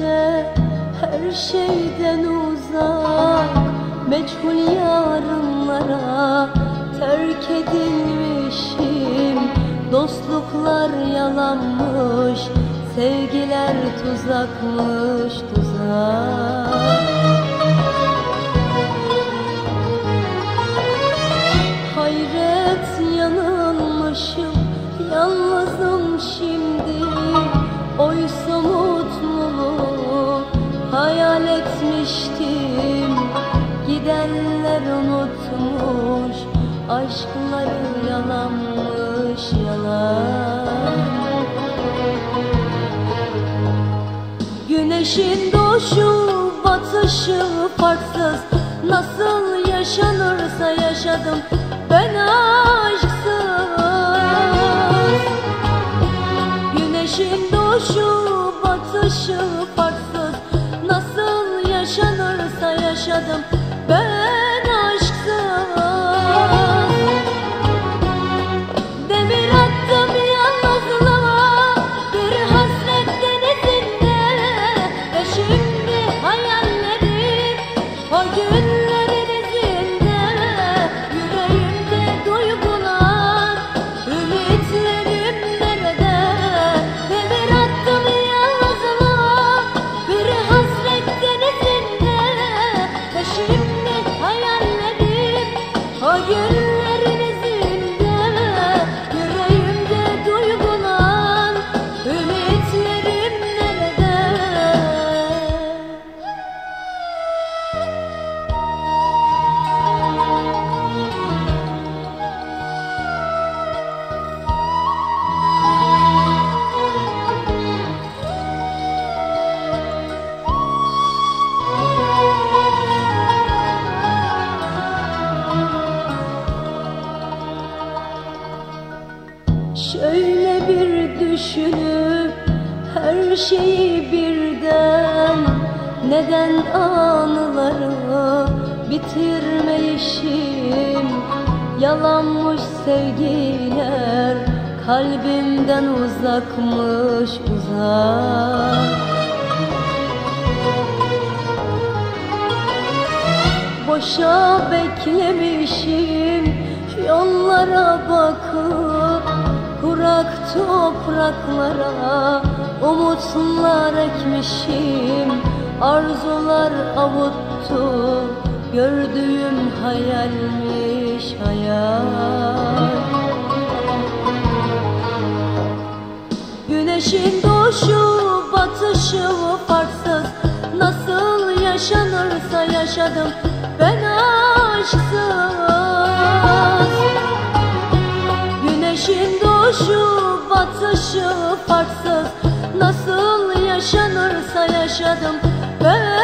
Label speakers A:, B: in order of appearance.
A: de her şeyden uzak. Meçhul yarınlara terk edilmişim. Dostluklar yalanmış, sevgiler tuzakmış tuzak. Unutmuş Aşkları yalanmış yalan. Güneşin doğuşu batışı farksız Nasıl yaşanırsa yaşadım ben aşksız. Güneşin doğuşu batışı farksız Nasıl yaşanırsa yaşadım ben şeyi birden Neden anıları bitirmeyişim Yalanmış sevgiler kalbimden uzakmış uzak. Boşa beklemişim yollara bakıp Kurak topraklara umutlar ekmişim Arzular avuttu. Gördüğüm hayalmiş hayal. Güneşin doğuşu batışı farksız Nasıl yaşanırsa yaşadım ben aşksız yaşadım. Ben